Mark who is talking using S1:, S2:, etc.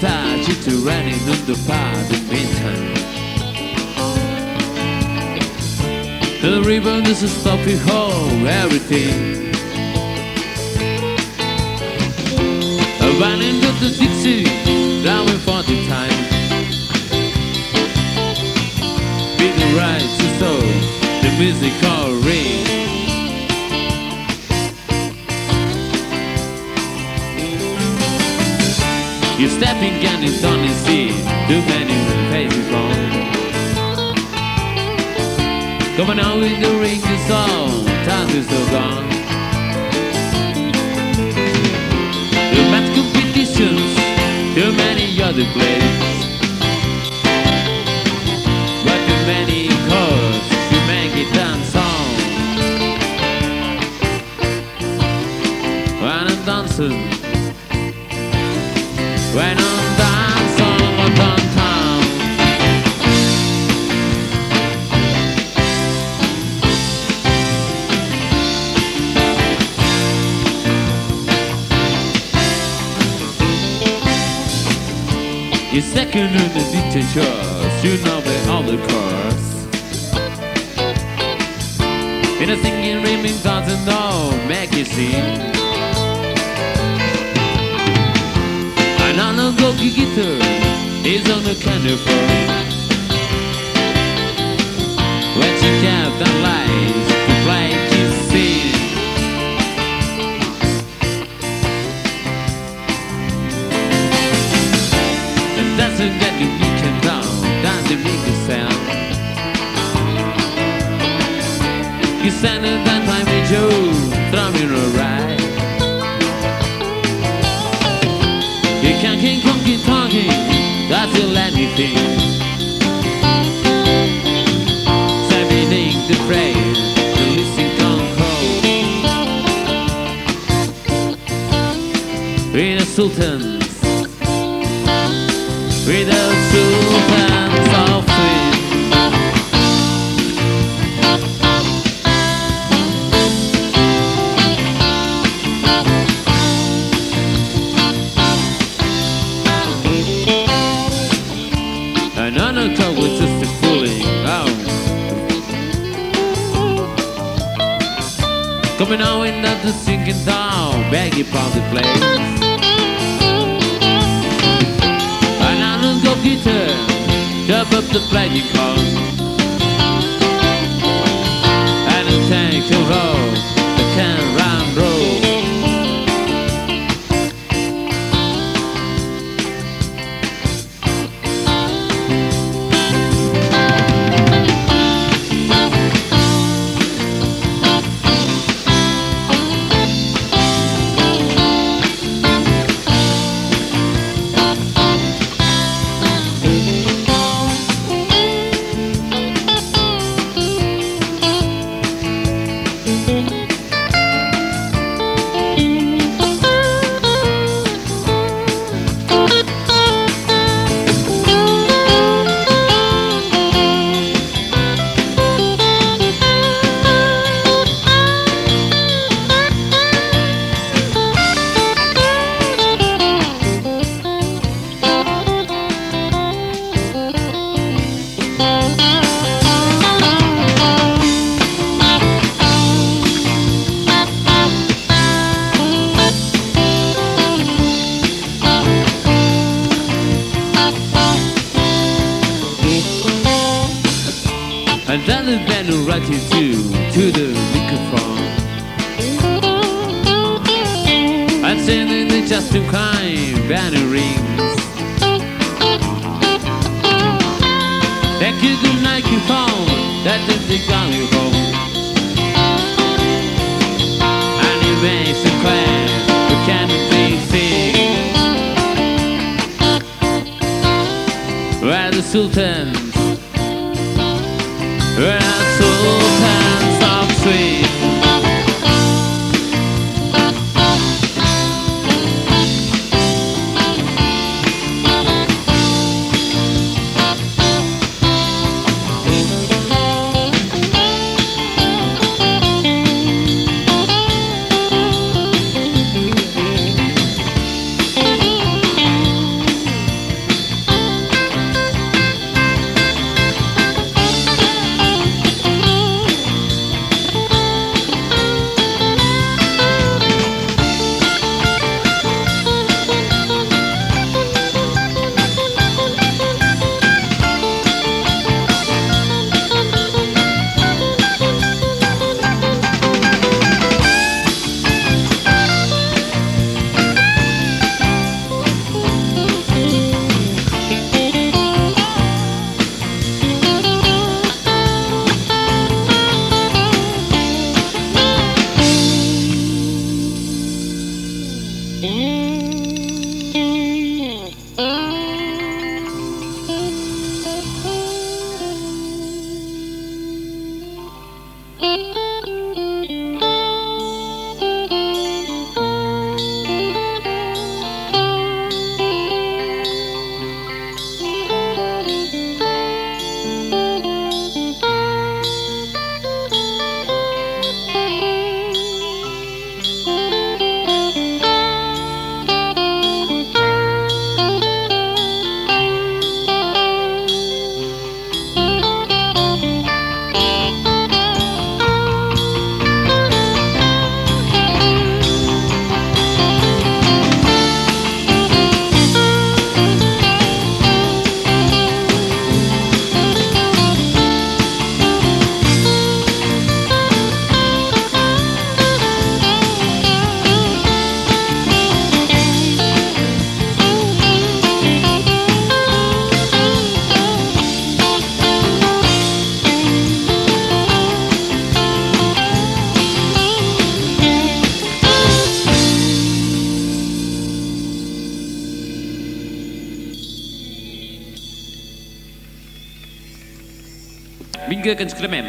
S1: touch to running on the path in meantime. The ribbon is a stopping home, everything. Running to the You're stepping and it's on the sea, too many faces gone. Coming out with the ring, the song, time is so gone. Too much competitions, too many other plays. But too many chords to make it dance on. When I'm dancing, You're second in the dictators, you know the other cars. In a singing, riming, doesn't know, make you sing. On guitar, is on the phone. When she kept the lights to play kiss scene. It doesn't get you can down, doesn't make a sound. You stand at that time with Joe, throwing a ride. All anything. Everything to pray, to listen control. With the sultans, Coming out in that the sinking down, begging for the place. Another go guitar, jump up the playing call. And a tank to roll, The band will write you to, to the microphone. And singing the just too kind banner rings. Thank you, night, you phone. That is the you home. And you make the clan, you can't be seen. Where the sultans Mm-hmm. Vinga, que ens cremem.